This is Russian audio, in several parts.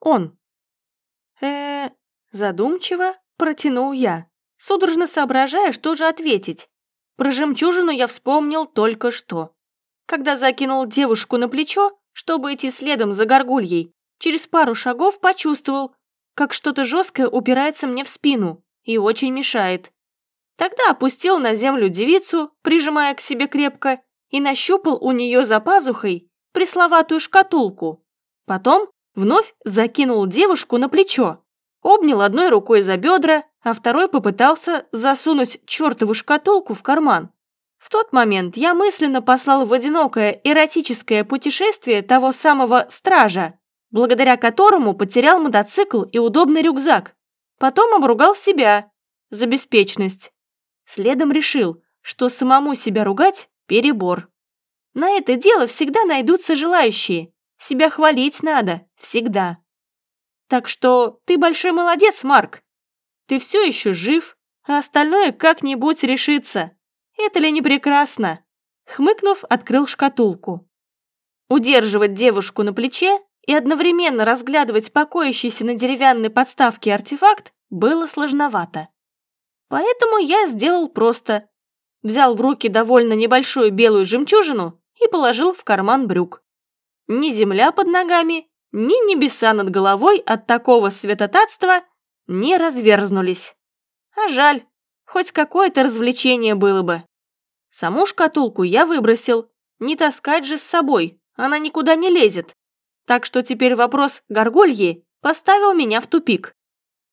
он. э задумчиво протянул я, судорожно соображая, что же ответить. Про жемчужину я вспомнил только что. Когда закинул девушку на плечо, чтобы идти следом за горгульей, через пару шагов почувствовал, как что-то жесткое упирается мне в спину и очень мешает. Тогда опустил на землю девицу, прижимая к себе крепко, и нащупал у нее за пазухой пресловатую шкатулку. Потом вновь закинул девушку на плечо, обнял одной рукой за бедра, а второй попытался засунуть чертову шкатулку в карман. В тот момент я мысленно послал в одинокое эротическое путешествие того самого стража, благодаря которому потерял мотоцикл и удобный рюкзак. Потом обругал себя за беспечность. Следом решил, что самому себя ругать – перебор. На это дело всегда найдутся желающие. Себя хвалить надо, всегда. Так что ты большой молодец, Марк. Ты все еще жив, а остальное как-нибудь решится. Это ли не прекрасно? Хмыкнув, открыл шкатулку. Удерживать девушку на плече и одновременно разглядывать покоящийся на деревянной подставке артефакт было сложновато. Поэтому я сделал просто. Взял в руки довольно небольшую белую жемчужину и положил в карман брюк. Ни земля под ногами, ни небеса над головой от такого святотатства не разверзнулись. А жаль, хоть какое-то развлечение было бы. Саму шкатулку я выбросил, не таскать же с собой, она никуда не лезет. Так что теперь вопрос горгульи поставил меня в тупик.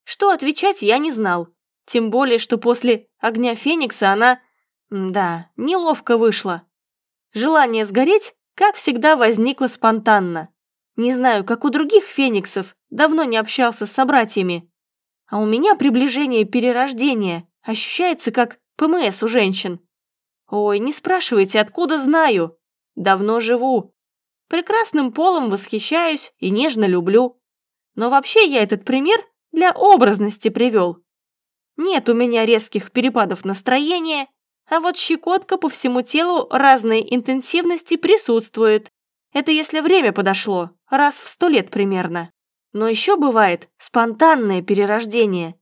Что отвечать я не знал, тем более, что после огня Феникса она... Да, неловко вышла. Желание сгореть, как всегда, возникло спонтанно. Не знаю, как у других фениксов, давно не общался с собратьями. А у меня приближение перерождения ощущается как ПМС у женщин. Ой, не спрашивайте, откуда знаю. Давно живу. Прекрасным полом восхищаюсь и нежно люблю. Но вообще я этот пример для образности привел. Нет у меня резких перепадов настроения, а вот щекотка по всему телу разной интенсивности присутствует. Это если время подошло, раз в сто лет примерно. Но еще бывает спонтанное перерождение,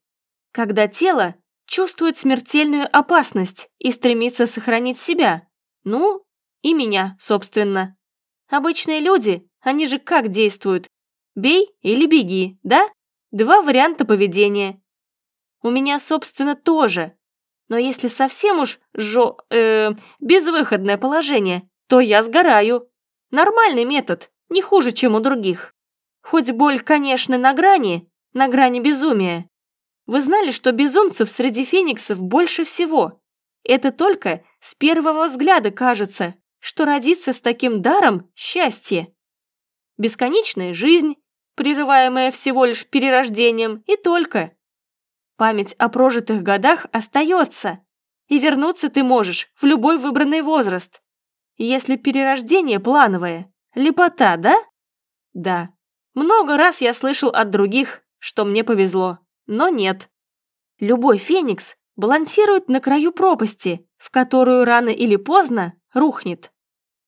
когда тело чувствует смертельную опасность и стремится сохранить себя. Ну, и меня, собственно. Обычные люди, они же как действуют? Бей или беги, да? Два варианта поведения. У меня, собственно, тоже. Но если совсем уж жо... Э, безвыходное положение, то я сгораю. Нормальный метод, не хуже, чем у других. Хоть боль, конечно, на грани, на грани безумия. Вы знали, что безумцев среди фениксов больше всего? Это только с первого взгляда кажется, что родиться с таким даром – счастье. Бесконечная жизнь, прерываемая всего лишь перерождением, и только. Память о прожитых годах остается, и вернуться ты можешь в любой выбранный возраст. Если перерождение плановое, лепота, да? Да. Много раз я слышал от других, что мне повезло, но нет. Любой феникс балансирует на краю пропасти, в которую рано или поздно рухнет.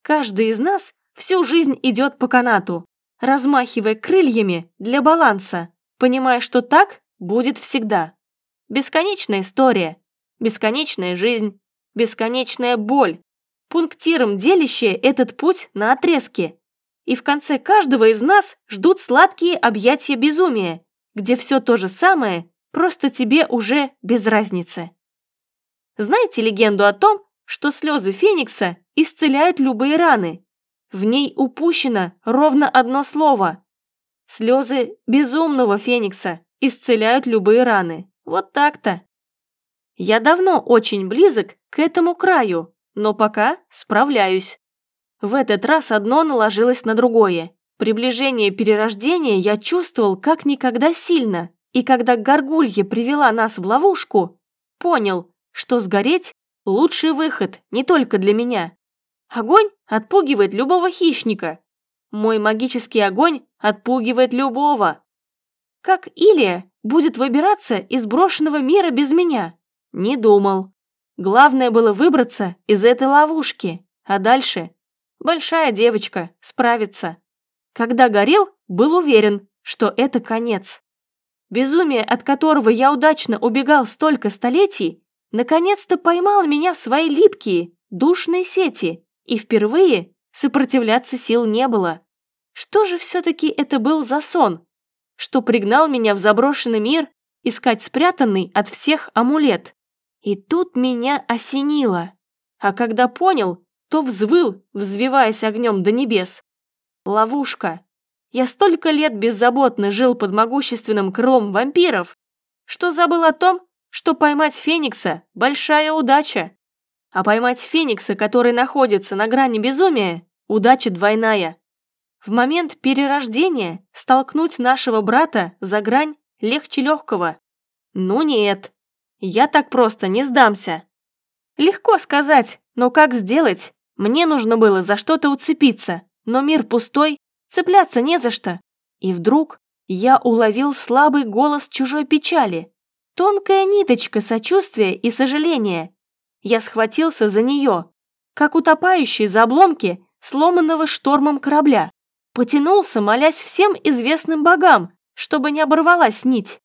Каждый из нас всю жизнь идет по канату, размахивая крыльями для баланса, понимая, что так будет всегда. Бесконечная история, бесконечная жизнь, бесконечная боль, пунктиром делящая этот путь на отрезки. И в конце каждого из нас ждут сладкие объятия безумия, где все то же самое, просто тебе уже без разницы. Знаете легенду о том, что слезы Феникса исцеляют любые раны? В ней упущено ровно одно слово. Слезы безумного Феникса исцеляют любые раны. Вот так-то. Я давно очень близок к этому краю, но пока справляюсь. В этот раз одно наложилось на другое. Приближение перерождения я чувствовал как никогда сильно, и когда горгулья привела нас в ловушку, понял, что сгореть – лучший выход не только для меня. Огонь отпугивает любого хищника. Мой магический огонь отпугивает любого. Как Илия будет выбираться из брошенного мира без меня? Не думал. Главное было выбраться из этой ловушки, а дальше большая девочка справится. Когда горел, был уверен, что это конец. Безумие, от которого я удачно убегал столько столетий, наконец-то поймало меня в свои липкие, душные сети, и впервые сопротивляться сил не было. Что же все-таки это был за сон, что пригнал меня в заброшенный мир искать спрятанный от всех амулет? И тут меня осенило. А когда понял, то взвыл, взвиваясь огнем до небес. Ловушка. Я столько лет беззаботно жил под могущественным крылом вампиров, что забыл о том, что поймать Феникса – большая удача. А поймать Феникса, который находится на грани безумия – удача двойная. В момент перерождения столкнуть нашего брата за грань легче легкого. Ну нет, я так просто не сдамся. Легко сказать, но как сделать? Мне нужно было за что-то уцепиться, но мир пустой, цепляться не за что. И вдруг я уловил слабый голос чужой печали. Тонкая ниточка сочувствия и сожаления. Я схватился за нее, как утопающий за обломки сломанного штормом корабля. Потянулся, молясь всем известным богам, чтобы не оборвалась нить.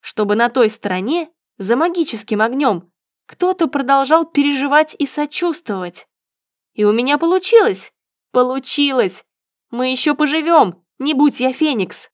Чтобы на той стороне, за магическим огнем, кто-то продолжал переживать и сочувствовать. И у меня получилось. Получилось. Мы еще поживем, не будь я Феникс.